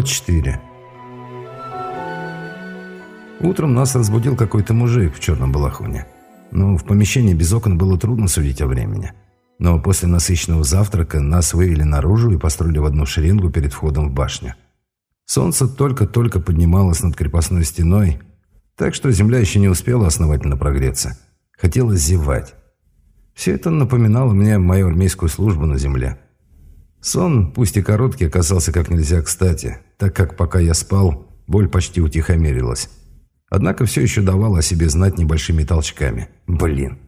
Глава 4 Утром нас разбудил какой-то мужик в черном балахоне. Ну, в помещении без окон было трудно судить о времени. Но после насыщенного завтрака нас вывели наружу и построили в одну шеренгу перед входом в башню. Солнце только-только поднималось над крепостной стеной, так что земля еще не успела основательно прогреться. Хотелось зевать. Все это напоминало мне мою армейскую службу на земле. Сон, пусть и короткий, оказался как нельзя кстати, так как пока я спал, боль почти утихомирилась. Однако все еще давала о себе знать небольшими толчками. Блин.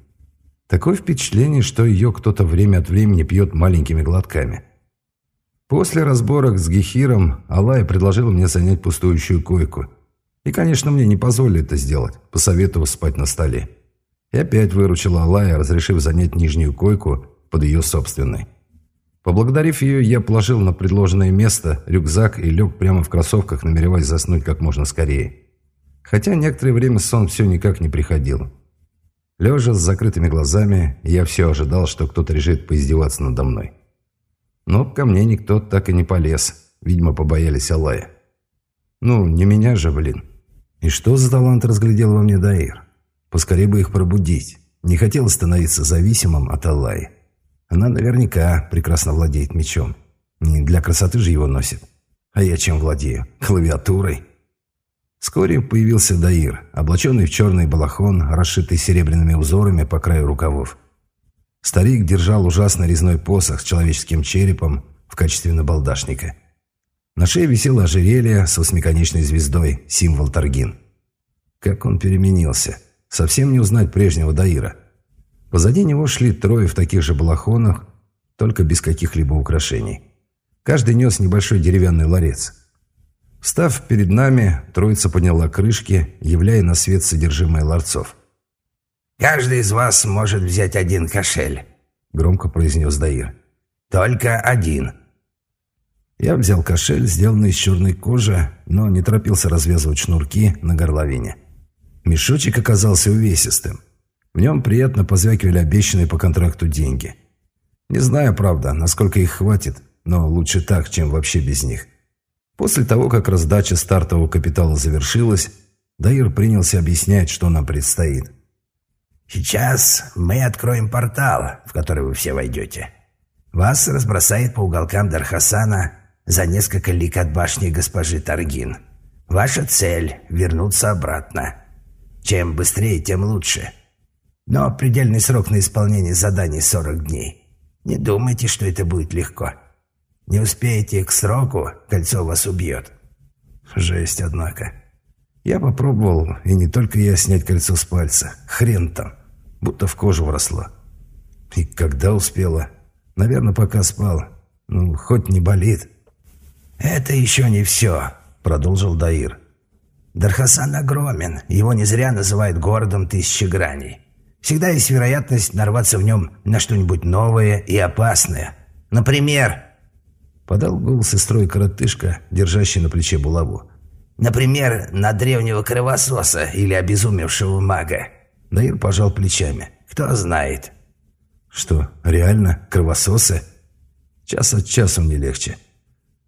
Такое впечатление, что ее кто-то время от времени пьет маленькими глотками. После разборок с Гехиром Алая предложила мне занять пустующую койку. И, конечно, мне не позволили это сделать, посоветовав спать на столе. И опять выручила Алая, разрешив занять нижнюю койку под ее собственной. Поблагодарив ее, я положил на предложенное место рюкзак и лег прямо в кроссовках, намереваясь заснуть как можно скорее. Хотя некоторое время сон все никак не приходил. Лежа с закрытыми глазами, я все ожидал, что кто-то решит поиздеваться надо мной. Но ко мне никто так и не полез. Видимо, побоялись Алая. Ну, не меня же, блин. И что за талант разглядел во мне Даир? Поскорее бы их пробудить. Не хотел становиться зависимым от Аллаи. Она наверняка прекрасно владеет мечом. Не для красоты же его носит. А я чем владею? Клавиатурой. Вскоре появился Даир, облаченный в черный балахон, расшитый серебряными узорами по краю рукавов. Старик держал ужасно резной посох с человеческим черепом в качестве набалдашника. На шее висело ожерелье с восьмиконечной звездой, символ Таргин. Как он переменился. Совсем не узнать прежнего Даира. Позади него шли трое в таких же балахонах, только без каких-либо украшений. Каждый нес небольшой деревянный ларец. Встав перед нами, троица подняла крышки, являя на свет содержимое ларцов. «Каждый из вас может взять один кошель», — громко произнес Даир. «Только один». Я взял кошель, сделанный из черной кожи, но не торопился развязывать шнурки на горловине. Мешочек оказался увесистым. В нем приятно позвякивали обещанные по контракту деньги. Не знаю, правда, насколько их хватит, но лучше так, чем вообще без них. После того, как раздача стартового капитала завершилась, Даир принялся объяснять, что нам предстоит. «Сейчас мы откроем портал, в который вы все войдете. Вас разбросает по уголкам Дархасана за несколько лик от башни госпожи Таргин. Ваша цель — вернуться обратно. Чем быстрее, тем лучше. Но предельный срок на исполнение заданий 40 дней. Не думайте, что это будет легко. Не успеете к сроку, кольцо вас убьет. Жесть, однако. Я попробовал, и не только я снять кольцо с пальца. Хрен там. Будто в кожу вросло. И когда успела? Наверное, пока спал. Ну, хоть не болит. «Это еще не все», — продолжил Даир. «Дархасан огромен. Его не зря называют городом тысячи граней. Всегда есть вероятность нарваться в нем на что-нибудь новое и опасное. Например...» Подал голос из строя коротышка, держащий на плече булаву. «Например, на древнего кровососа или обезумевшего мага». Наир пожал плечами. «Кто знает». «Что, реально? Кровососы?» Час от часу мне легче.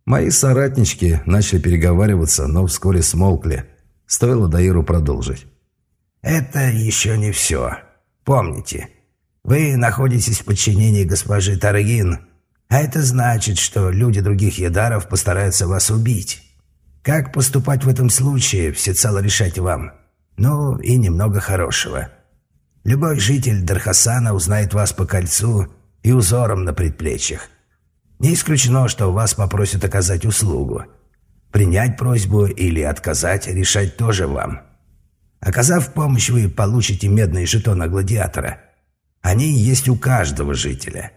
Мои соратнички начали переговариваться, но вскоре смолкли. Стоило Даиру продолжить. «Это еще не все. Помните, вы находитесь в подчинении госпожи Таргин, а это значит, что люди других ядаров постараются вас убить. Как поступать в этом случае, всецело решать вам. Ну, и немного хорошего. Любой житель Дархасана узнает вас по кольцу и узорам на предплечьях. Не исключено, что вас попросят оказать услугу. Принять просьбу или отказать решать тоже вам. Оказав помощь, вы получите медные жетоны гладиатора. Они есть у каждого жителя.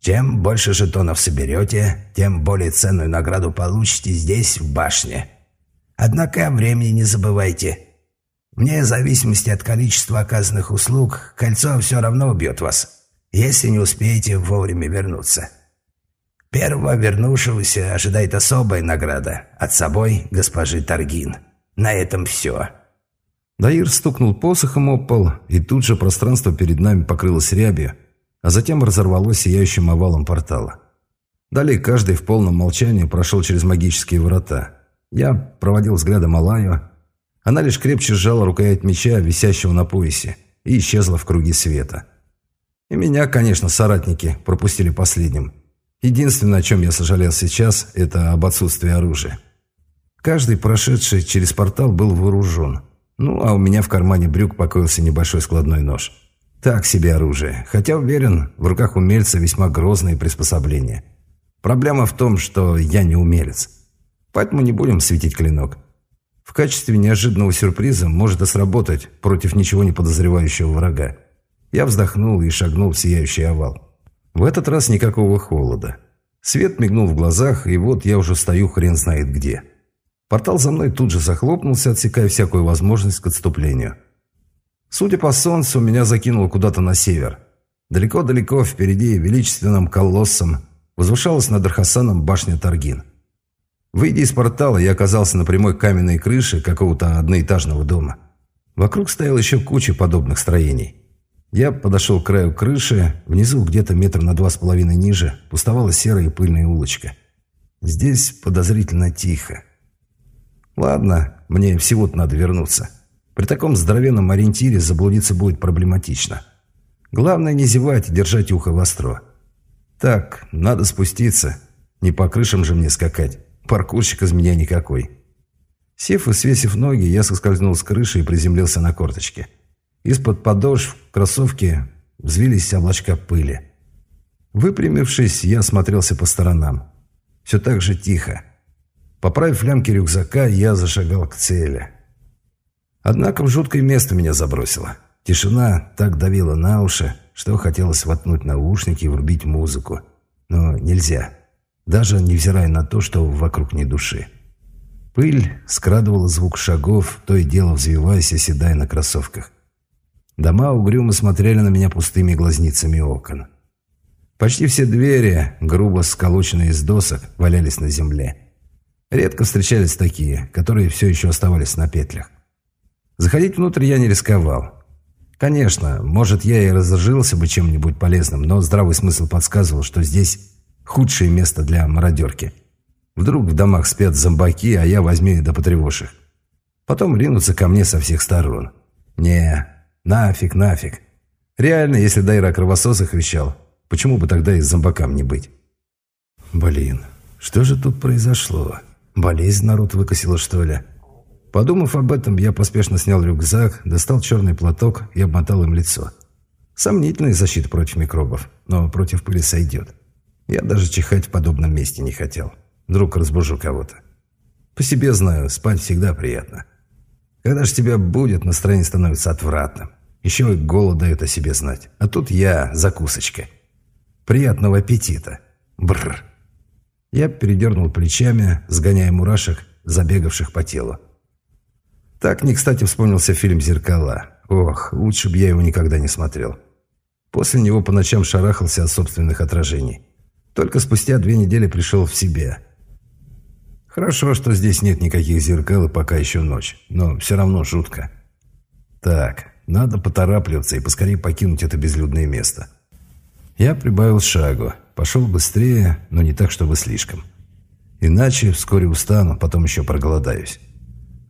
Чем больше жетонов соберете, тем более ценную награду получите здесь, в башне. Однако времени не забывайте. Вне зависимости от количества оказанных услуг, кольцо все равно убьет вас, если не успеете вовремя вернуться. Первого вернувшегося ожидает особая награда от собой госпожи Таргин. На этом все. Даир стукнул посохом об пол, и тут же пространство перед нами покрылось рябью, а затем разорвалось сияющим овалом портала. Далее каждый в полном молчании прошел через магические врата. Я проводил взглядом Алаю. Она лишь крепче сжала рукоять меча, висящего на поясе, и исчезла в круге света. И меня, конечно, соратники пропустили последним. Единственное, о чем я сожалел сейчас, это об отсутствии оружия. Каждый, прошедший через портал, был вооружен. Ну, а у меня в кармане брюк покоился небольшой складной нож. Так себе оружие, хотя уверен, в руках умельца весьма грозные приспособления. Проблема в том, что я не умелец. Поэтому не будем светить клинок. В качестве неожиданного сюрприза может и сработать против ничего не подозревающего врага. Я вздохнул и шагнул в сияющий овал. В этот раз никакого холода. Свет мигнул в глазах, и вот я уже стою хрен знает где. Портал за мной тут же захлопнулся, отсекая всякую возможность к отступлению. Судя по солнцу, меня закинуло куда-то на север. Далеко-далеко впереди величественным колоссом возвышалась над Архасаном башня Таргин. Выйдя из портала, я оказался на прямой каменной крыше какого-то одноэтажного дома. Вокруг стояла еще куча подобных строений. Я подошел к краю крыши, внизу где-то метр на два с половиной ниже пустовала серая и пыльная улочка. Здесь подозрительно тихо. Ладно, мне всего-то надо вернуться. При таком здоровенном ориентире заблудиться будет проблематично. Главное не зевать и держать ухо востро. Так, надо спуститься. Не по крышам же мне скакать. Паркурщик из меня никакой. Сев и свесив ноги, я соскользнул с крыши и приземлился на корточки. Из-под подошв кроссовки взвились облачка пыли. Выпрямившись, я осмотрелся по сторонам. Все так же тихо. Поправив лямки рюкзака, я зашагал к цели. Однако в жуткое место меня забросило. Тишина так давила на уши, что хотелось воткнуть наушники и врубить музыку. Но нельзя. Даже невзирая на то, что вокруг не души. Пыль скрадывала звук шагов, то и дело взвиваясь и седая на кроссовках. Дома угрюмо смотрели на меня пустыми глазницами окон. Почти все двери, грубо сколоченные из досок, валялись на земле. Редко встречались такие, которые все еще оставались на петлях. Заходить внутрь я не рисковал. Конечно, может, я и разжился бы чем-нибудь полезным, но здравый смысл подсказывал, что здесь худшее место для мародерки. Вдруг в домах спят зомбаки, а я возьму и да их. Потом ринутся ко мне со всех сторон. Не, нафиг, нафиг. Реально, если Дайра о кровососах вещал, почему бы тогда и зомбакам не быть? Блин, что же тут произошло? Болезнь народ выкосила, что ли? Подумав об этом, я поспешно снял рюкзак, достал черный платок и обмотал им лицо. Сомнительная защита против микробов, но против пыли сойдет. Я даже чихать в подобном месте не хотел. Вдруг разбужу кого-то. По себе знаю, спать всегда приятно. Когда же тебя будет, настроение становится отвратным. Еще и голод дает о себе знать. А тут я, закусочка. Приятного аппетита. Бррр. Я передернул плечами, сгоняя мурашек, забегавших по телу. Так не кстати вспомнился фильм «Зеркала». Ох, лучше бы я его никогда не смотрел. После него по ночам шарахался от собственных отражений. Только спустя две недели пришел в себя. Хорошо, что здесь нет никаких зеркал и пока еще ночь, но все равно жутко. Так, надо поторапливаться и поскорее покинуть это безлюдное место. Я прибавил шагу, пошел быстрее, но не так, чтобы слишком. Иначе вскоре устану, потом еще проголодаюсь.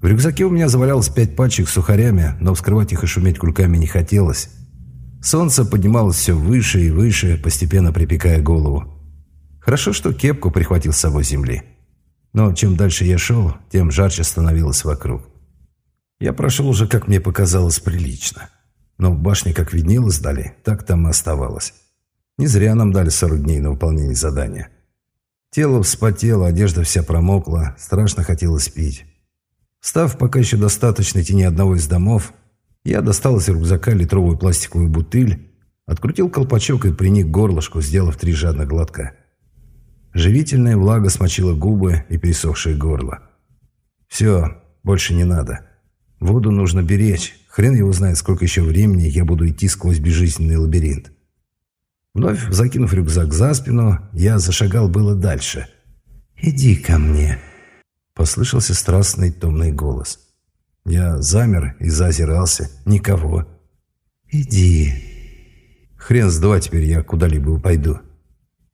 В рюкзаке у меня завалялось пять пачек с сухарями, но вскрывать их и шуметь кульками не хотелось. Солнце поднималось все выше и выше, постепенно припекая голову. Хорошо, что кепку прихватил с собой земли. Но чем дальше я шел, тем жарче становилось вокруг. Я прошел уже, как мне показалось, прилично. Но в башне, как виднелось, дали, так там и оставалось. Не зря нам дали 40 дней на выполнение задания. Тело вспотело, одежда вся промокла, страшно хотелось пить. Став пока еще достаточно тени одного из домов, я достал из рюкзака литровую пластиковую бутыль, открутил колпачок и приник горлышку, сделав три жадных глотка. Живительная влага смочила губы и пересохшее горло. «Все, больше не надо. Воду нужно беречь. Хрен его знает, сколько еще времени я буду идти сквозь безжизненный лабиринт». Вновь закинув рюкзак за спину, я зашагал было дальше. «Иди ко мне», Послышался страстный томный голос. Я замер и зазирался. Никого. «Иди». «Хрен с два теперь я куда-либо пойду».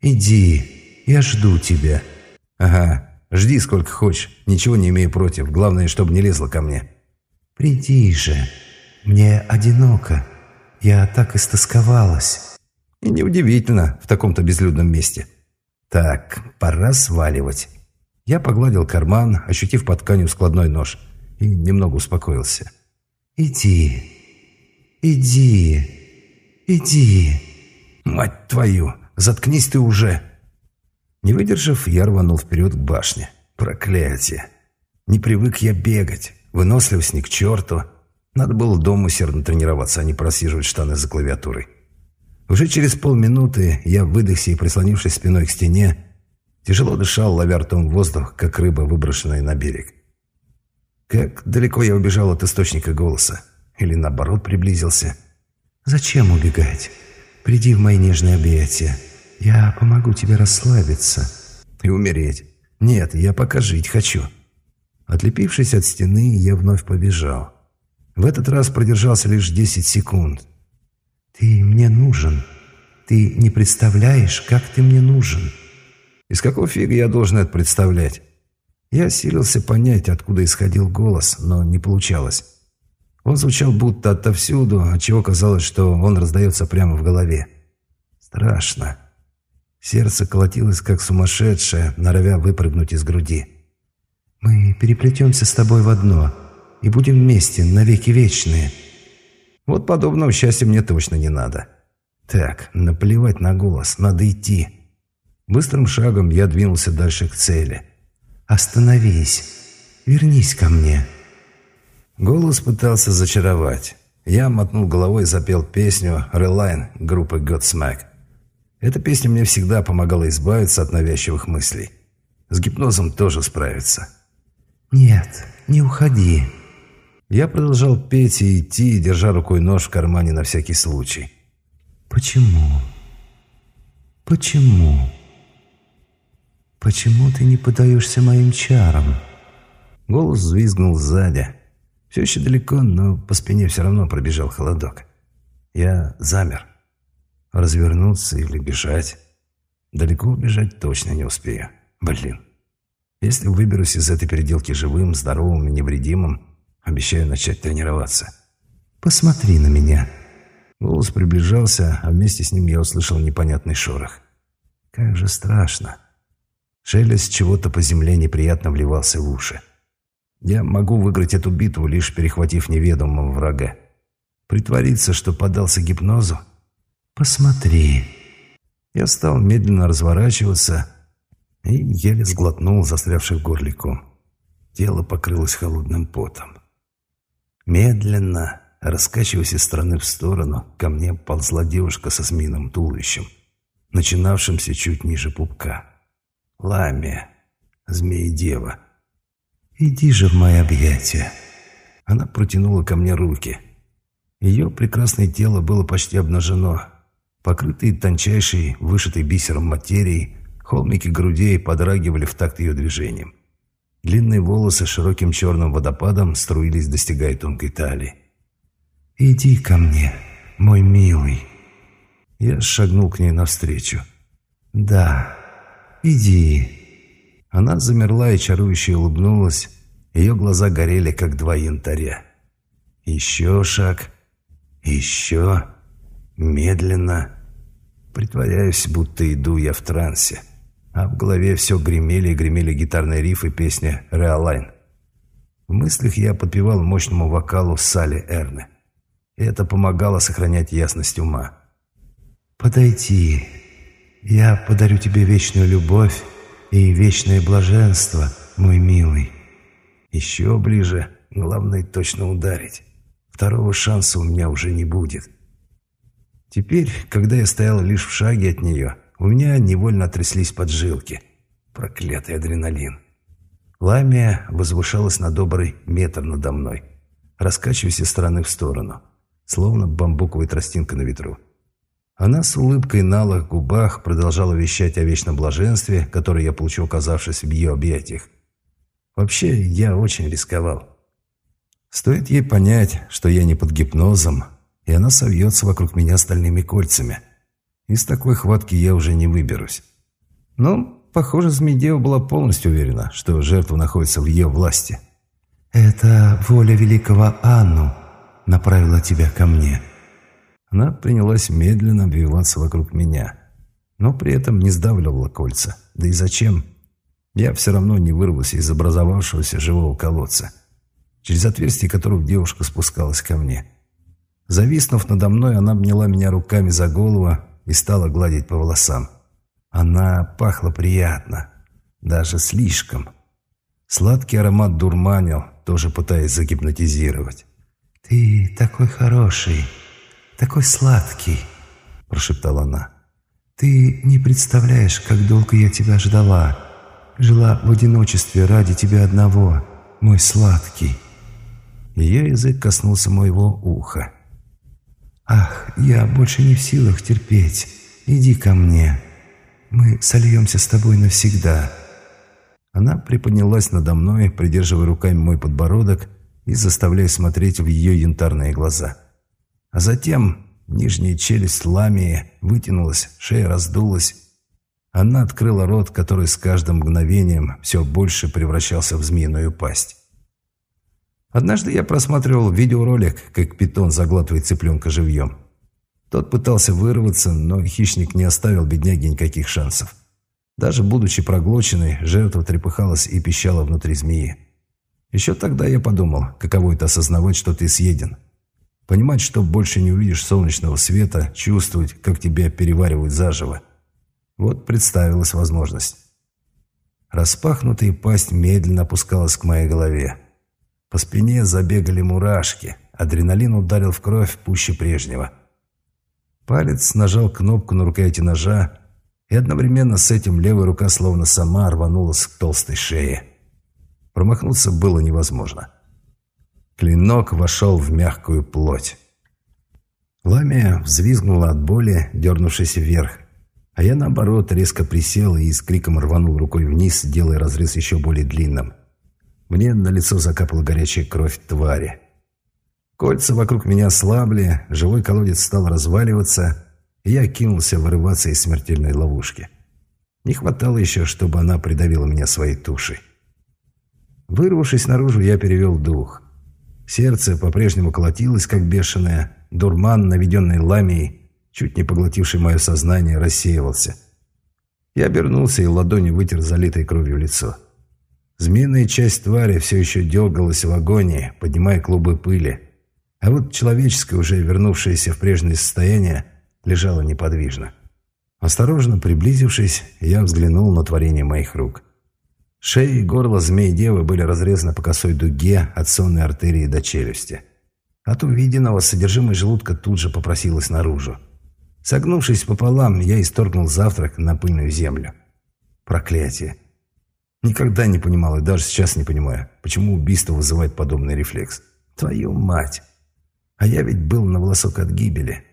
«Иди». Я жду тебя». «Ага, жди сколько хочешь. Ничего не имею против. Главное, чтобы не лезла ко мне». «Приди же. Мне одиноко. Я так истосковалась». И неудивительно в таком-то безлюдном месте. Так, пора сваливать. Я погладил карман, ощутив под тканью складной нож, и немного успокоился. «Иди, иди, иди». «Мать твою, заткнись ты уже!» Не выдержав, я рванул вперед к башне. Проклятие! Не привык я бегать, выносливость ни к черту. Надо было дома усердно тренироваться, а не просиживать штаны за клавиатурой. Уже через полминуты я, выдохся и прислонившись спиной к стене, тяжело дышал, ловя ртом воздух, как рыба, выброшенная на берег. Как далеко я убежал от источника голоса? Или наоборот приблизился? «Зачем убегать? Приди в мои нежные объятия. Я помогу тебе расслабиться». «И умереть. Нет, я пока жить хочу». Отлепившись от стены, я вновь побежал. В этот раз продержался лишь 10 секунд. «Ты мне нужен. Ты не представляешь, как ты мне нужен». «Из какого фига я должен это представлять?» Я силился понять, откуда исходил голос, но не получалось. Он звучал будто отовсюду, отчего казалось, что он раздается прямо в голове. Страшно. Сердце колотилось, как сумасшедшее, норовя выпрыгнуть из груди. «Мы переплетемся с тобой в одно и будем вместе навеки вечные». Вот подобного счастья мне точно не надо. Так, наплевать на голос, надо идти. Быстрым шагом я двинулся дальше к цели – «Остановись! Вернись ко мне!» Голос пытался зачаровать. Я мотнул головой и запел песню «Reline» группы Godsmack. Эта песня мне всегда помогала избавиться от навязчивых мыслей. С гипнозом тоже справиться. «Нет, не уходи». Я продолжал петь и идти, держа рукой нож в кармане на всякий случай. «Почему? Почему?» «Почему ты не подаешься моим чарам?» Голос взвизгнул сзади. Все еще далеко, но по спине все равно пробежал холодок. Я замер. Развернуться или бежать? Далеко убежать точно не успею. Блин. Если выберусь из этой переделки живым, здоровым и невредимым, обещаю начать тренироваться. «Посмотри на меня». Голос приближался, а вместе с ним я услышал непонятный шорох. Как же страшно. Шелест чего-то по земле неприятно вливался в уши. Я могу выиграть эту битву, лишь перехватив неведомого врага. Притвориться, что поддался гипнозу? Посмотри. Я стал медленно разворачиваться и еле сглотнул застрявший в горле ком. Тело покрылось холодным потом. Медленно, раскачиваясь из стороны в сторону, ко мне ползла девушка со змеиным туловищем, начинавшимся чуть ниже пупка. Ламия, змеи-дева. Иди же в мои объятия. Она протянула ко мне руки. Ее прекрасное тело было почти обнажено. Покрытые тончайшей, вышитой бисером материей, холмики грудей подрагивали в такт ее движением. Длинные волосы широким черным водопадом струились, достигая тонкой талии. «Иди ко мне, мой милый». Я шагнул к ней навстречу. «Да, «Иди». Она замерла и чарующе улыбнулась. Ее глаза горели, как два янтаря. Еще шаг. Еще. Медленно. Притворяюсь, будто иду я в трансе. А в голове все гремели и гремели гитарные рифы песни «Реалайн». В мыслях я подпевал мощному вокалу Салли Эрны. Это помогало сохранять ясность ума. «Подойди, я подарю тебе вечную любовь и вечное блаженство, мой милый. Еще ближе, главное точно ударить. Второго шанса у меня уже не будет. Теперь, когда я стоял лишь в шаге от нее, у меня невольно тряслись поджилки. Проклятый адреналин. Ламия возвышалась на добрый метр надо мной, раскачиваясь из стороны в сторону, словно бамбуковая тростинка на ветру. Она с улыбкой на алых губах продолжала вещать о вечном блаженстве, которое я получил, оказавшись в ее объятиях. Вообще, я очень рисковал. Стоит ей понять, что я не под гипнозом, и она совьется вокруг меня стальными кольцами. Из такой хватки я уже не выберусь. Ну, похоже, Змеидева была полностью уверена, что жертва находится в ее власти. «Это воля великого Анну направила тебя ко мне». Она принялась медленно обвиваться вокруг меня, но при этом не сдавливала кольца. Да и зачем? Я все равно не вырвался из образовавшегося живого колодца, через отверстие которого девушка спускалась ко мне. Зависнув надо мной, она обняла меня руками за голову и стала гладить по волосам. Она пахла приятно, даже слишком. Сладкий аромат дурманил, тоже пытаясь загипнотизировать. «Ты такой хороший, такой сладкий», – прошептала она. «Ты не представляешь, как долго я тебя ждала. Жила в одиночестве ради тебя одного, мой сладкий». Ее язык коснулся моего уха. «Ах, я больше не в силах терпеть. Иди ко мне. Мы сольемся с тобой навсегда». Она приподнялась надо мной, придерживая руками мой подбородок и заставляя смотреть в ее янтарные глаза. А затем нижняя челюсть ламии вытянулась, шея раздулась. Она открыла рот, который с каждым мгновением все больше превращался в змеиную пасть. Однажды я просматривал видеоролик, как питон заглатывает цыпленка живьем. Тот пытался вырваться, но хищник не оставил бедняге никаких шансов. Даже будучи проглоченной, жертва трепыхалась и пищала внутри змеи. Еще тогда я подумал, каково это осознавать, что ты съеден. Понимать, что больше не увидишь солнечного света, чувствовать, как тебя переваривают заживо. Вот представилась возможность. Распахнутая пасть медленно опускалась к моей голове. По спине забегали мурашки. Адреналин ударил в кровь пуще прежнего. Палец нажал кнопку на рукояти ножа, и одновременно с этим левая рука словно сама рванулась к толстой шее. Промахнуться было невозможно. Клинок вошел в мягкую плоть. Ламия взвизгнула от боли, дернувшись вверх, а я, наоборот, резко присел и с криком рванул рукой вниз, делая разрез еще более длинным. Мне на лицо закапала горячая кровь твари. Кольца вокруг меня слабли, живой колодец стал разваливаться, и я кинулся вырываться из смертельной ловушки. Не хватало еще, чтобы она придавила меня своей тушей. Вырвавшись наружу, я перевел дух. Сердце по-прежнему колотилось, как бешеное. Дурман, наведенный ламией, чуть не поглотивший мое сознание, рассеивался. Я обернулся и ладонью вытер залитой кровью лицо. Змеиная часть твари все еще дергалась в агонии, поднимая клубы пыли. А вот человеческое, уже вернувшееся в прежнее состояние, лежало неподвижно. Осторожно приблизившись, я взглянул на творение моих рук. Шея и горло змеи-девы были разрезаны по косой дуге от сонной артерии до челюсти. От увиденного содержимое желудка тут же попросилось наружу. Согнувшись пополам, я исторгнул завтрак на пыльную землю. Проклятие. Никогда не понимал и даже сейчас не понимаю, почему убийство вызывает подобный рефлекс. Твою мать! А я ведь был на волосок от гибели.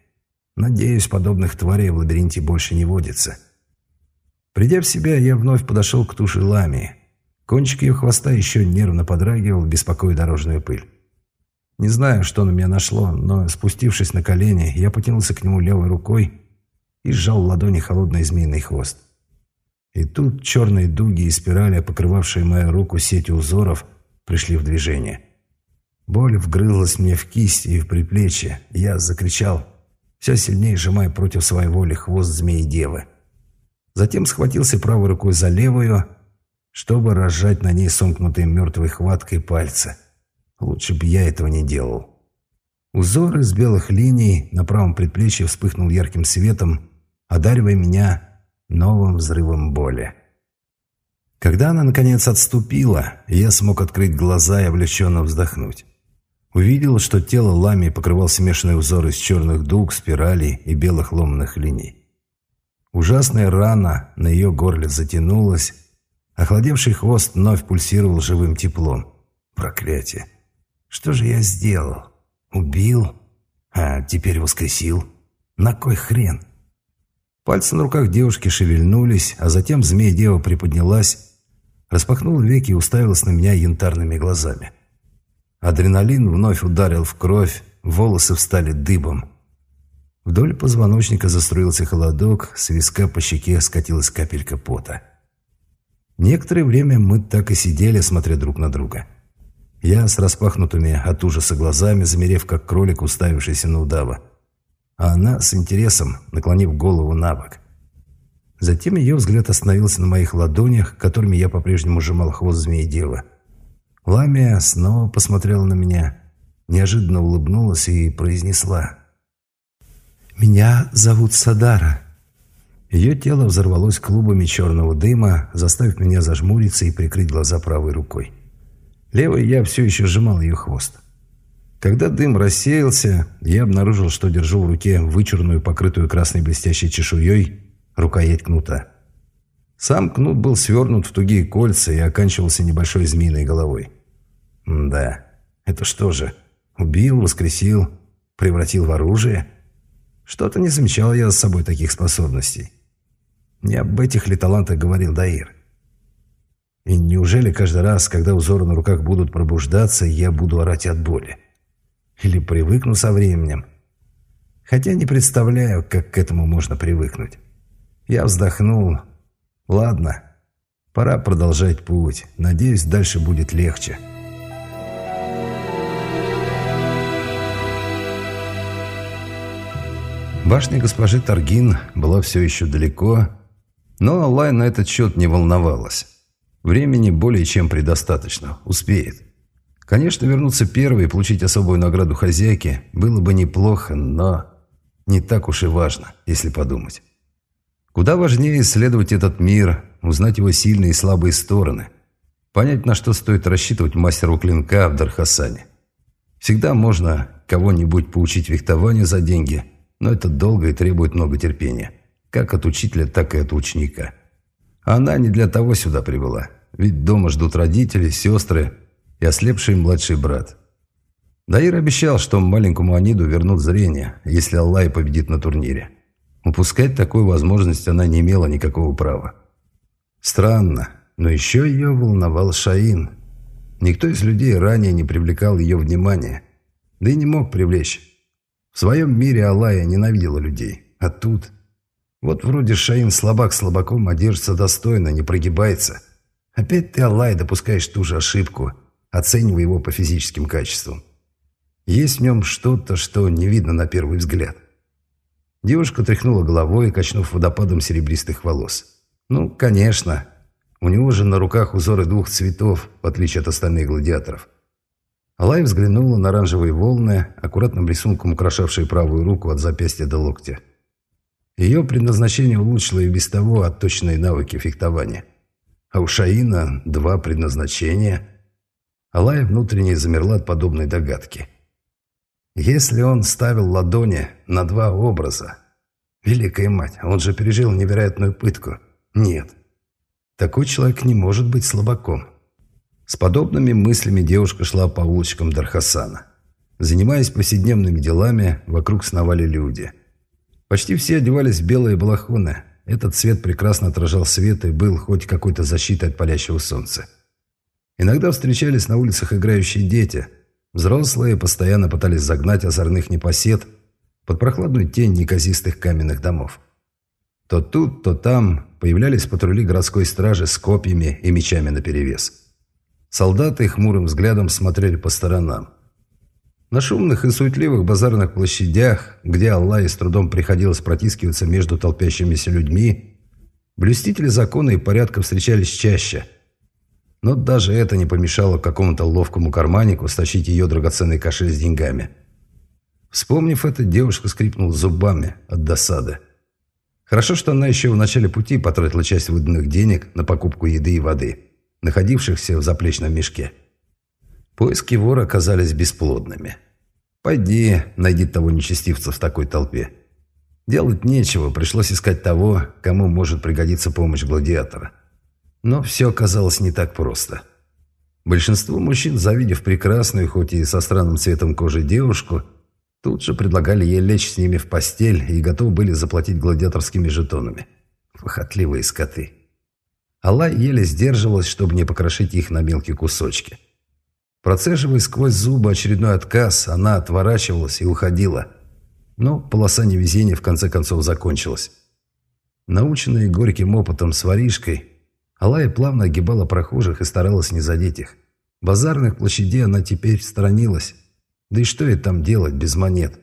Надеюсь, подобных тварей в лабиринте больше не водится. Придя в себя, я вновь подошел к туше ламии. Кончик ее хвоста еще нервно подрагивал, беспокоя дорожную пыль. Не знаю, что на меня нашло, но, спустившись на колени, я потянулся к нему левой рукой и сжал в ладони холодный змеиный хвост. И тут черные дуги и спирали, покрывавшие мою руку сетью узоров, пришли в движение. Боль вгрызлась мне в кисть и в предплечье. Я закричал, все сильнее сжимая против своей воли хвост змеи-девы. Затем схватился правой рукой за левую, чтобы разжать на ней сомкнутые мертвой хваткой пальцы. Лучше бы я этого не делал. Узор из белых линий на правом предплечье вспыхнул ярким светом, одаривая меня новым взрывом боли. Когда она, наконец, отступила, я смог открыть глаза и облегченно вздохнуть. Увидел, что тело Лами покрывал смешанный узор из черных дуг, спиралей и белых ломаных линий. Ужасная рана на ее горле затянулась, охладевший хвост вновь пульсировал живым теплом. Проклятие! Что же я сделал? Убил? А теперь воскресил? На кой хрен? Пальцы на руках девушки шевельнулись, а затем змея-дева приподнялась, распахнула веки и уставилась на меня янтарными глазами. Адреналин вновь ударил в кровь, волосы встали дыбом. Вдоль позвоночника застроился холодок, с виска по щеке скатилась капелька пота. Некоторое время мы так и сидели, смотря друг на друга. Я с распахнутыми от ужаса глазами, замерев как кролик, уставившийся на удава. А она с интересом, наклонив голову на бок. Затем ее взгляд остановился на моих ладонях, которыми я по-прежнему сжимал хвост змеи-дева. Ламия снова посмотрела на меня, неожиданно улыбнулась и произнесла. «Меня зовут Садара». Ее тело взорвалось клубами черного дыма, заставив меня зажмуриться и прикрыть глаза правой рукой. Левой я все еще сжимал ее хвост. Когда дым рассеялся, я обнаружил, что держу в руке вычурную, покрытую красной блестящей чешуей, рукоять кнута. Сам кнут был свернут в тугие кольца и оканчивался небольшой змеиной головой. да, это что же, убил, воскресил, превратил в оружие? Что-то не замечал я за собой таких способностей. Не об этих ли талантах говорил Даир? И неужели каждый раз, когда узоры на руках будут пробуждаться, я буду орать от боли? Или привыкну со временем? Хотя не представляю, как к этому можно привыкнуть. Я вздохнул. Ладно, пора продолжать путь. Надеюсь, дальше будет легче. Башня госпожи Таргин была все еще далеко, но Аллай на этот счет не волновалась. Времени более чем предостаточно. Успеет. Конечно, вернуться первой и получить особую награду хозяйки было бы неплохо, но не так уж и важно, если подумать. Куда важнее исследовать этот мир, узнать его сильные и слабые стороны, понять, на что стоит рассчитывать мастеру клинка в Дархасане. Всегда можно кого-нибудь поучить фехтованию за деньги, но это долго и требует много терпения, как от учителя, так и от ученика. Она не для того сюда прибыла. Ведь дома ждут родители, сестры и ослепший младший брат. Даир обещал, что маленькому Аниду вернут зрение, если Аллай победит на турнире. Упускать такую возможность она не имела никакого права. Странно, но еще ее волновал Шаин. Никто из людей ранее не привлекал ее внимания, да и не мог привлечь. В своем мире Аллая ненавидела людей, а тут... Вот вроде Шаин слабак слабаком, а достойно, не прогибается. Опять ты, Аллай, допускаешь ту же ошибку, оценивая его по физическим качествам. Есть в нем что-то, что не видно на первый взгляд. Девушка тряхнула головой, качнув водопадом серебристых волос. Ну, конечно. У него же на руках узоры двух цветов, в отличие от остальных гладиаторов. Алай взглянула на оранжевые волны, аккуратным рисунком украшавшие правую руку от запястья до локтя. Ее предназначение улучшило и без того отточенные навыки фехтования. А у Шаина два предназначения. Алая внутренне замерла от подобной догадки. Если он ставил ладони на два образа, Великая мать, он же пережил невероятную пытку. Нет, такой человек не может быть слабаком. С подобными мыслями девушка шла по улочкам Дархасана. Занимаясь повседневными делами, вокруг сновали люди – Почти все одевались в белые балахоны. Этот цвет прекрасно отражал свет и был хоть какой-то защитой от палящего солнца. Иногда встречались на улицах играющие дети. Взрослые постоянно пытались загнать озорных непосед под прохладную тень неказистых каменных домов. То тут, то там появлялись патрули городской стражи с копьями и мечами наперевес. Солдаты хмурым взглядом смотрели по сторонам. На шумных и суетливых базарных площадях, где Аллахе с трудом приходилось протискиваться между толпящимися людьми, блюстители закона и порядка встречались чаще. Но даже это не помешало какому-то ловкому карманнику стащить ее драгоценный кошель с деньгами. Вспомнив это, девушка скрипнула зубами от досады. Хорошо, что она еще в начале пути потратила часть выданных денег на покупку еды и воды, находившихся в заплечном мешке. Поиски вора оказались бесплодными. Пойди, найди того нечестивца в такой толпе. Делать нечего, пришлось искать того, кому может пригодиться помощь гладиатора. Но все оказалось не так просто. Большинство мужчин, завидев прекрасную, хоть и со странным цветом кожи девушку, тут же предлагали ей лечь с ними в постель и готовы были заплатить гладиаторскими жетонами. Похотливые скоты. Аллай еле сдерживалась, чтобы не покрошить их на мелкие кусочки. Процеживая сквозь зубы очередной отказ, она отворачивалась и уходила. Но полоса невезения в конце концов закончилась. Наученная горьким опытом с воришкой, Алая плавно огибала прохожих и старалась не задеть их. Базарных площадей она теперь сторонилась. Да и что ей там делать без монет?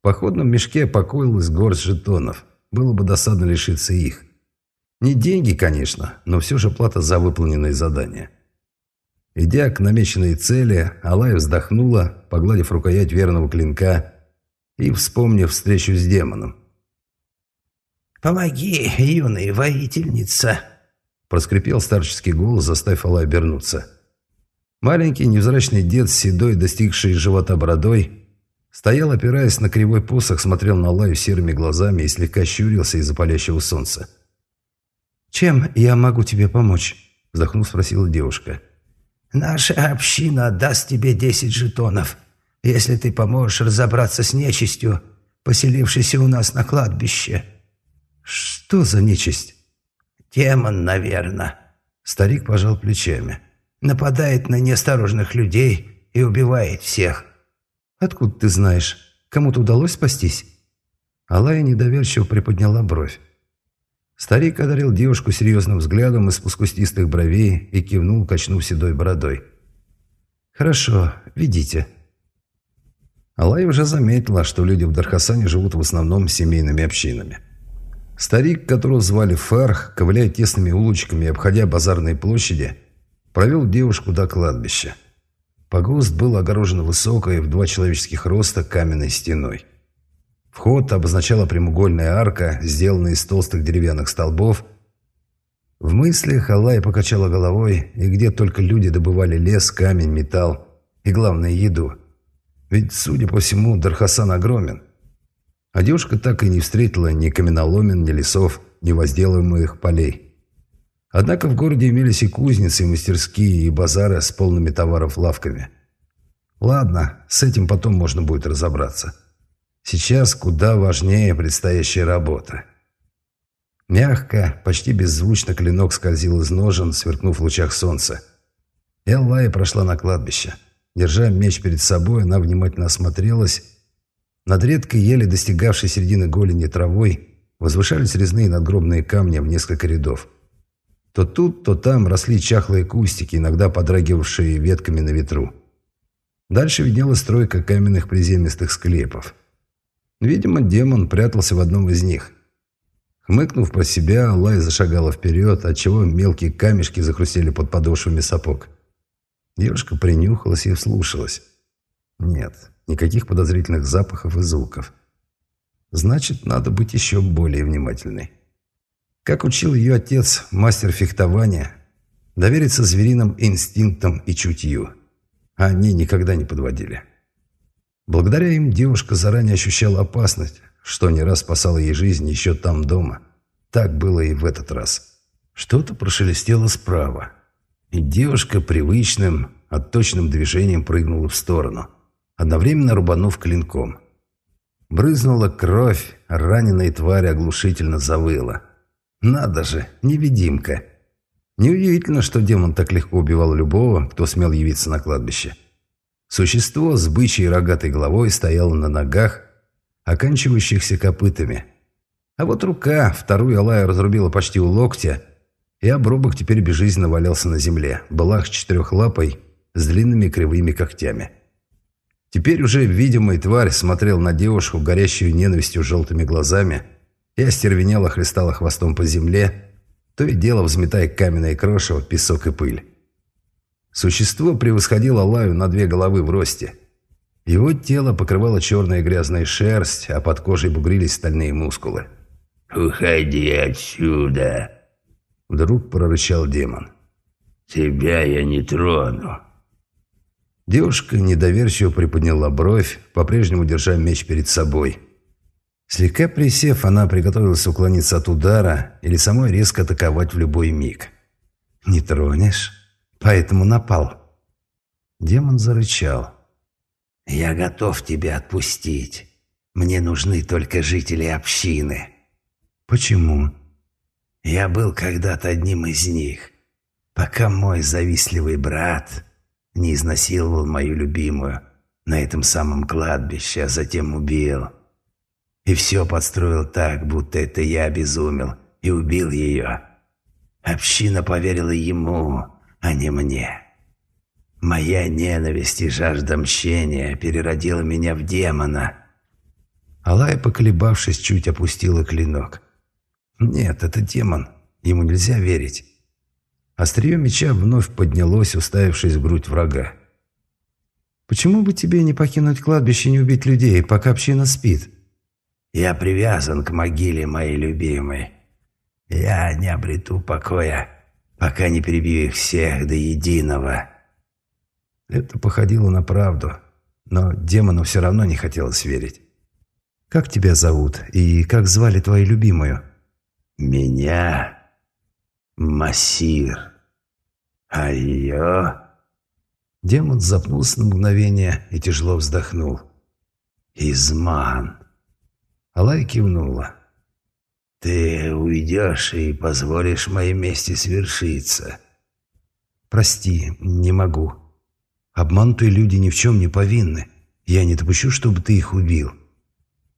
В походном мешке покоилась горсть жетонов. Было бы досадно лишиться их. Не деньги, конечно, но все же плата за выполненные задания. Идя к намеченной цели, Алая вздохнула, погладив рукоять верного клинка и вспомнив встречу с демоном. «Помоги, юная воительница!» Проскрипел старческий голос, заставив Алая обернуться. Маленький невзрачный дед с седой, достигший живота бородой, стоял, опираясь на кривой посох, смотрел на Алаю серыми глазами и слегка щурился из-за палящего солнца. «Чем я могу тебе помочь?» – вздохнув, спросила девушка. «Наша община даст тебе десять жетонов, если ты поможешь разобраться с нечистью, поселившейся у нас на кладбище». «Что за нечисть?» «Демон, наверное». Старик пожал плечами. «Нападает на неосторожных людей и убивает всех». «Откуда ты знаешь? Кому-то удалось спастись?» Алая недоверчиво приподняла бровь. Старик одарил девушку серьезным взглядом из-под кустистых бровей и кивнул, качнув седой бородой. «Хорошо, ведите». Алай уже заметила, что люди в Дархасане живут в основном семейными общинами. Старик, которого звали Фарх, ковыляя тесными улочками и обходя базарные площади, провел девушку до кладбища. Погост был огорожен высокой в два человеческих роста каменной стеной. Вход обозначала прямоугольная арка, сделанная из толстых деревянных столбов. В мыслях Аллая покачала головой, и где только люди добывали лес, камень, металл и, главное, еду. Ведь, судя по всему, Дархасан огромен. А девушка так и не встретила ни каменоломен, ни лесов, ни возделываемых полей. Однако в городе имелись и кузницы, и мастерские, и базары с полными товаров лавками. Ладно, с этим потом можно будет разобраться. Сейчас куда важнее предстоящая работа. Мягко, почти беззвучно клинок скользил из ножен, сверкнув в лучах солнца. Эллая прошла на кладбище. Держа меч перед собой, она внимательно осмотрелась. Над редкой, еле достигавшей середины голени травой, возвышались резные надгробные камни в несколько рядов. То тут, то там росли чахлые кустики, иногда подрагивавшие ветками на ветру. Дальше виднелась стройка каменных приземистых склепов – Видимо, демон прятался в одном из них. Хмыкнув про себя, Аллай зашагала вперед, отчего мелкие камешки захрустели под подошвами сапог. Девушка принюхалась и вслушалась. Нет, никаких подозрительных запахов и звуков. Значит, надо быть еще более внимательной. Как учил ее отец, мастер фехтования, довериться звериным инстинктам и чутью. А они никогда не подводили. Благодаря им девушка заранее ощущала опасность, что не раз спасала ей жизнь еще там дома. Так было и в этот раз. Что-то прошелестело справа, и девушка привычным, отточным движением прыгнула в сторону, одновременно рубанув клинком. Брызнула кровь, раненая тварь оглушительно завыла. «Надо же, невидимка!» Неудивительно, что демон так легко убивал любого, кто смел явиться на кладбище. Существо с бычьей рогатой головой стояло на ногах, оканчивающихся копытами. А вот рука, вторую Алая разрубила почти у локтя, и обрубок теперь безжизненно валялся на земле, балах четырехлапой, с длинными кривыми когтями. Теперь уже видимый тварь смотрел на девушку, горящую ненавистью желтыми глазами, и остервенело хлестала хвостом по земле, то и дело взметая каменное крошево, песок и пыль. Существо превосходило Лаю на две головы в росте. Его тело покрывало черная грязная шерсть, а под кожей бугрились стальные мускулы. «Уходи отсюда!» Вдруг прорычал демон. «Тебя я не трону!» Девушка недоверчиво приподняла бровь, по-прежнему держа меч перед собой. Слегка присев, она приготовилась уклониться от удара или самой резко атаковать в любой миг. «Не тронешь?» поэтому напал». Демон зарычал. «Я готов тебя отпустить. Мне нужны только жители общины». «Почему?» «Я был когда-то одним из них, пока мой завистливый брат не изнасиловал мою любимую на этом самом кладбище, а затем убил. и все подстроил так, будто это я обезумел и убил ее. Община поверила ему, а не мне. Моя ненависть и жажда мщения переродила меня в демона. Алая, поколебавшись, чуть опустила клинок. Нет, это демон. Ему нельзя верить. Острие меча вновь поднялось, уставившись в грудь врага. «Почему бы тебе не покинуть кладбище и не убить людей, пока община спит?» «Я привязан к могиле моей любимой. Я не обрету покоя, пока не перебью их всех до единого». Это походило на правду, но демону все равно не хотелось верить. «Как тебя зовут и как звали твою любимую?» «Меня Масир. А ее...» Демон запнулся на мгновение и тяжело вздохнул. «Изман». Алай кивнула. «Ты уйдешь и позволишь моей мести свершиться». «Прости, не могу. Обманутые люди ни в чем не повинны. Я не допущу, чтобы ты их убил».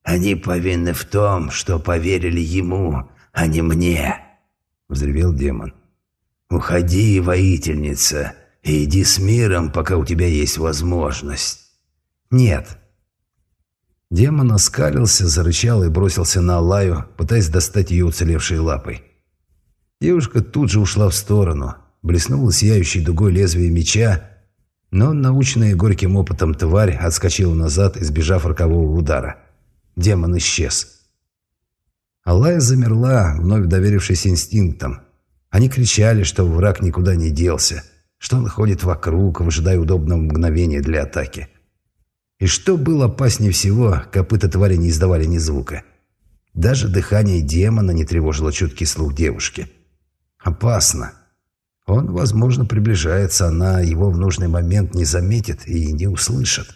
«Они повинны в том, что поверили ему, а не мне», — взревел демон. «Уходи, воительница, и иди с миром, пока у тебя есть возможность». «Нет». Демон оскалился, зарычал и бросился на Алаю, пытаясь достать ее уцелевшей лапой. Девушка тут же ушла в сторону, блеснула сияющей дугой лезвие меча, но, наученная горьким опытом тварь, отскочила назад, избежав рокового удара. Демон исчез. Алая замерла, вновь доверившись инстинктам. Они кричали, что враг никуда не делся, что он ходит вокруг, выжидая удобного мгновения для атаки. И что было опаснее всего, копыта твари не издавали ни звука. Даже дыхание демона не тревожило чуткий слух девушки. Опасно. Он, возможно, приближается, она его в нужный момент не заметит и не услышит.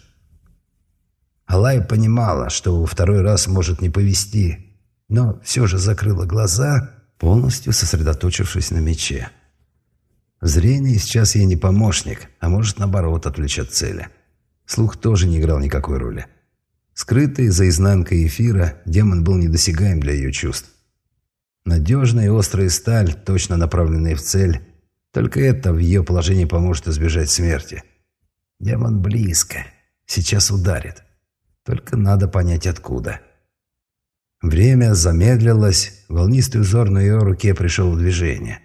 Алая понимала, что второй раз может не повести, но все же закрыла глаза, полностью сосредоточившись на мече. Зрение сейчас ей не помощник, а может, наоборот, отвлечь от цели. Слух тоже не играл никакой роли. Скрытый за изнанкой эфира, демон был недосягаем для ее чувств. Надежная и острая сталь, точно направленная в цель, только это в ее положении поможет избежать смерти. Демон близко. Сейчас ударит. Только надо понять, откуда. Время замедлилось, волнистый узор на ее руке пришел в движение.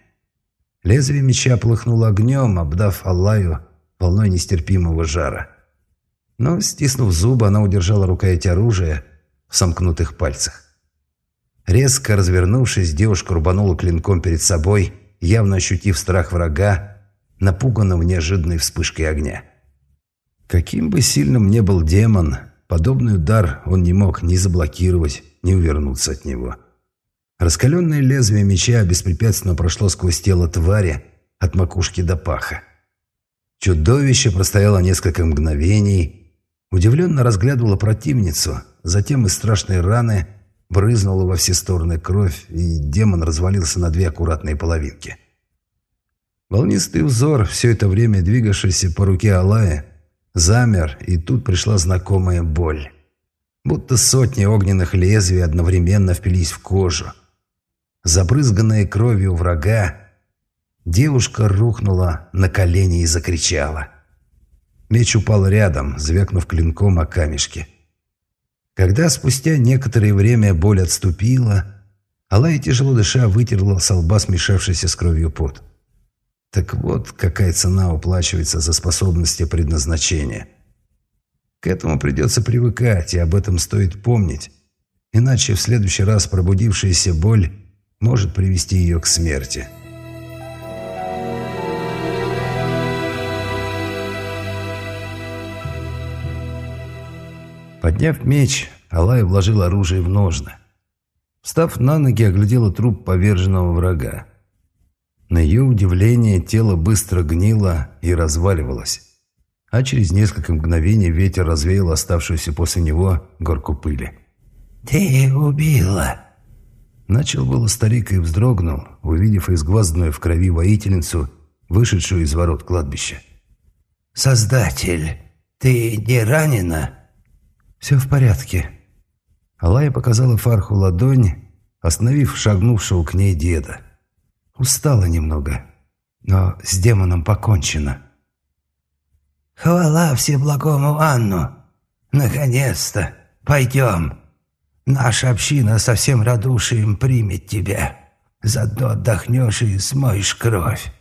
Лезвие меча полыхнуло огнем, обдав Аллаю волной нестерпимого жара. Но, стиснув зубы, она удержала рукоять оружия в сомкнутых пальцах. Резко развернувшись, девушка рубанула клинком перед собой – явно ощутив страх врага, напуганного неожиданной вспышкой огня. Каким бы сильным ни был демон, подобный удар он не мог ни заблокировать, ни увернуться от него. Раскаленное лезвие меча беспрепятственно прошло сквозь тело твари от макушки до паха. Чудовище простояло несколько мгновений, удивленно разглядывало противницу, затем из страшной раны Брызнула во все стороны кровь, и демон развалился на две аккуратные половинки. Волнистый узор, все это время двигавшийся по руке Алая, замер, и тут пришла знакомая боль. Будто сотни огненных лезвий одновременно впились в кожу. Забрызганная кровью врага, девушка рухнула на колени и закричала. Меч упал рядом, звякнув клинком о камешке. Когда спустя некоторое время боль отступила, Алая, тяжело дыша, вытерла с лба смешавшийся с кровью пот. Так вот, какая цена уплачивается за способности предназначения. К этому придется привыкать, и об этом стоит помнить. Иначе в следующий раз пробудившаяся боль может привести ее к смерти. Подняв меч, Алай вложил оружие в ножны. Встав на ноги, оглядела труп поверженного врага. На ее удивление тело быстро гнило и разваливалось. А через несколько мгновений ветер развеял оставшуюся после него горку пыли. «Ты убила!» Начал было старик и вздрогнул, увидев изгвазданную в крови воительницу, вышедшую из ворот кладбища. «Создатель, ты не ранена?» «Все в порядке». Алая показала Фарху ладонь, остановив шагнувшего к ней деда. «Устала немного, но с демоном покончено». «Хвала Всеблагому Анну! Наконец-то! Пойдем! Наша община со всем радушием примет тебя. Заодно отдохнешь и смоешь кровь».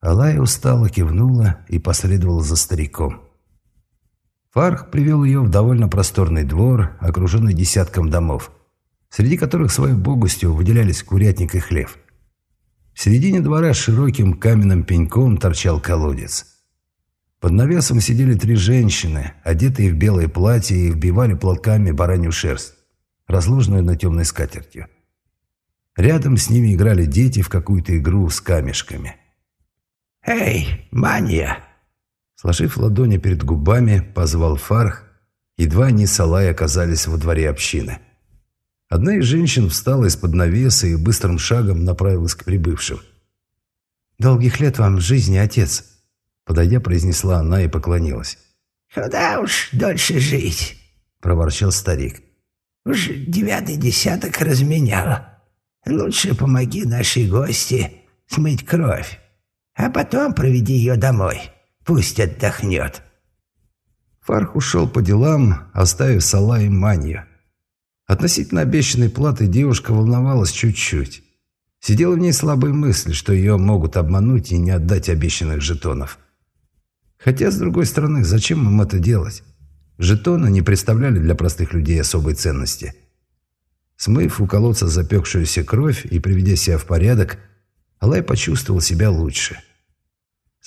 Алая устало кивнула и последовала за стариком. Фарх привел ее в довольно просторный двор, окруженный десятком домов, среди которых своей богостью выделялись курятник и хлев. В середине двора широким каменным пеньком торчал колодец. Под навесом сидели три женщины, одетые в белое платье и вбивали платками баранью шерсть, разложенную на темной скатертью. Рядом с ними играли дети в какую-то игру с камешками. «Эй, мания!» Сложив ладони перед губами, позвал Фарх, едва они с Алай оказались во дворе общины. Одна из женщин встала из-под навеса и быстрым шагом направилась к прибывшим. «Долгих лет вам жизни, отец!» Подойдя, произнесла она и поклонилась. «Куда уж дольше жить?» – проворчал старик. «Уж девятый десяток разменял. Лучше помоги нашей гости смыть кровь, а потом проведи ее домой». Пусть отдохнет». Фарх ушел по делам, оставив Сала и Манью. Относительно обещанной платы девушка волновалась чуть-чуть. Сидела в ней слабая мысль, что ее могут обмануть и не отдать обещанных жетонов. Хотя, с другой стороны, зачем им это делать? Жетоны не представляли для простых людей особой ценности. Смыв у колодца запекшуюся кровь и приведя себя в порядок, Алай почувствовал себя лучше –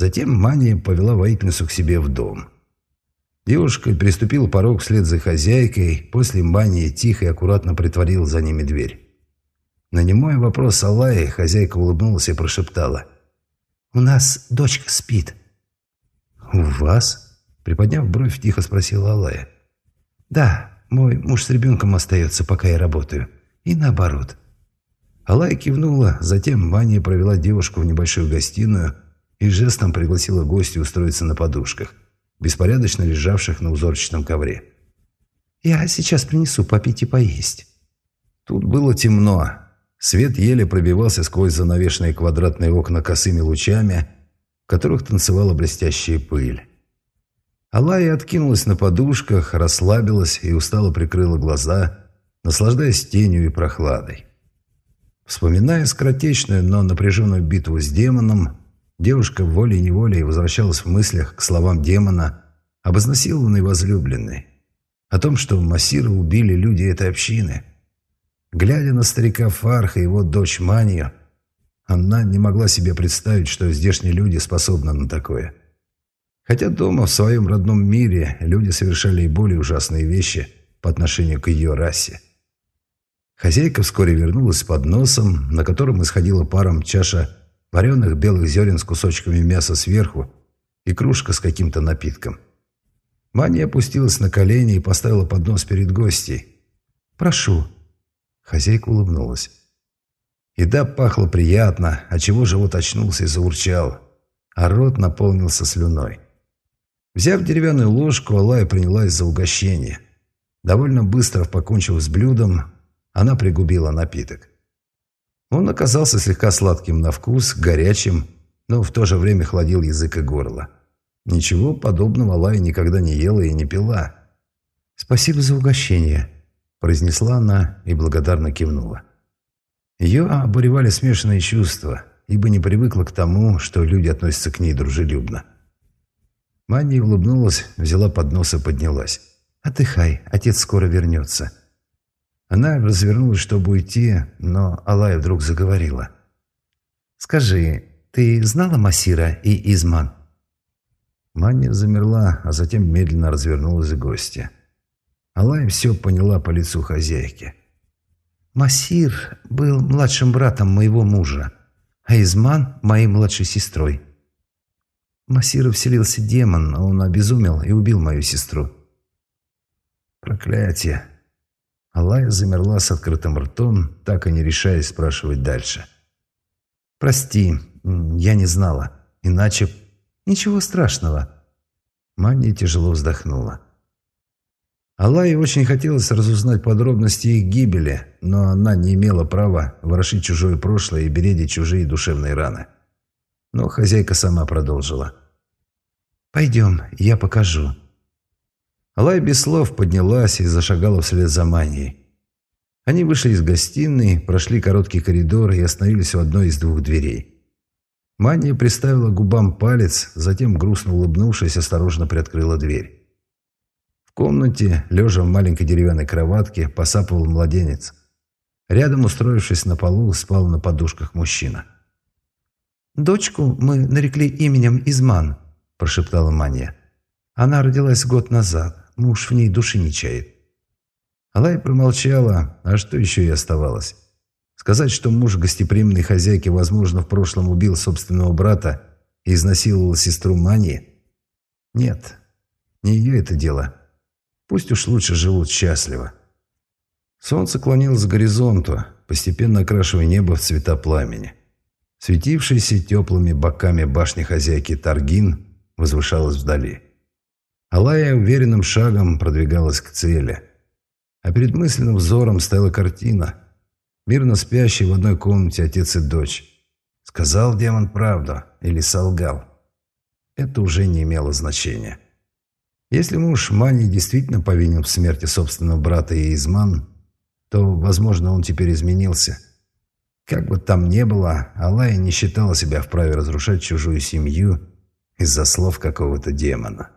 Затем Мания повела воительницу к себе в дом. Девушка переступила порог вслед за хозяйкой, после Мания тихо и аккуратно притворила за ними дверь. На немой вопрос Аллаи хозяйка улыбнулась и прошептала. «У нас дочка спит». «У вас?» Приподняв бровь, тихо спросила Алая. «Да, мой муж с ребенком остается, пока я работаю. И наоборот». Алая кивнула, затем Маня провела девушку в небольшую гостиную, и жестом пригласила гостя устроиться на подушках, беспорядочно лежавших на узорчатом ковре. «Я сейчас принесу попить и поесть». Тут было темно. Свет еле пробивался сквозь занавешенные квадратные окна косыми лучами, которых танцевала блестящая пыль. Алая откинулась на подушках, расслабилась и устало прикрыла глаза, наслаждаясь тенью и прохладой. Вспоминая скоротечную, но напряженную битву с демоном, Девушка волей-неволей возвращалась в мыслях к словам демона об изнасилованной возлюбленной, о том, что Массира убили люди этой общины. Глядя на старика Фарха и его дочь Манию, она не могла себе представить, что здешние люди способны на такое. Хотя дома, в своем родном мире, люди совершали и более ужасные вещи по отношению к ее расе. Хозяйка вскоре вернулась с подносом, на котором исходила паром чаша вареных белых зерен с кусочками мяса сверху и кружка с каким-то напитком. Маня опустилась на колени и поставила поднос перед гостьей. «Прошу». Хозяйка улыбнулась. Еда пахла приятно, отчего живот очнулся и заурчал, а рот наполнился слюной. Взяв деревянную ложку, Алая принялась за угощение. Довольно быстро, покончив с блюдом, она пригубила напиток. Он оказался слегка сладким на вкус, горячим, но в то же время хладил язык и горло. Ничего подобного Лая никогда не ела и не пила. «Спасибо за угощение», – произнесла она и благодарно кивнула. Ее обуревали смешанные чувства, ибо не привыкла к тому, что люди относятся к ней дружелюбно. Манни улыбнулась, взяла поднос и поднялась. «Отдыхай, отец скоро вернется». Она развернулась, чтобы уйти, но Алая вдруг заговорила. «Скажи, ты знала Масира и Изман?» Маня замерла, а затем медленно развернулась к гостя. Алая все поняла по лицу хозяйки. «Масир был младшим братом моего мужа, а Изман – моей младшей сестрой. Масира вселился демон, он обезумел и убил мою сестру». «Проклятие!» Алая замерла с открытым ртом, так и не решаясь спрашивать дальше. «Прости, я не знала. Иначе...» «Ничего страшного». Манни тяжело вздохнула. Аллае очень хотелось разузнать подробности их гибели, но она не имела права ворошить чужое прошлое и бередить чужие душевные раны. Но хозяйка сама продолжила. «Пойдем, я покажу». Алай без слов поднялась и зашагала вслед за Маньей. Они вышли из гостиной, прошли короткий коридор и остановились у одной из двух дверей. Мания приставила губам палец, затем, грустно улыбнувшись, осторожно приоткрыла дверь. В комнате, лежа в маленькой деревянной кроватке, посапывал младенец. Рядом, устроившись на полу, спал на подушках мужчина. «Дочку мы нарекли именем Изман», – прошептала Мания. «Она родилась год назад. Муж в ней души не чает». Алай промолчала, а что еще и оставалось? Сказать, что муж гостеприимной хозяйки, возможно, в прошлом убил собственного брата и изнасиловал сестру Мани? Нет, не ее это дело. Пусть уж лучше живут счастливо. Солнце клонилось к горизонту, постепенно окрашивая небо в цвета пламени. Светившаяся теплыми боками башни хозяйки Таргин возвышалась вдали. Алая уверенным шагом продвигалась к цели. А перед мысленным взором стояла картина. Мирно спящие в одной комнате отец и дочь. Сказал демон правду или солгал? Это уже не имело значения. Если муж Мани действительно повинен в смерти собственного брата и изман, то, возможно, он теперь изменился. Как бы там ни было, Алая не считала себя вправе разрушать чужую семью из-за слов какого-то демона.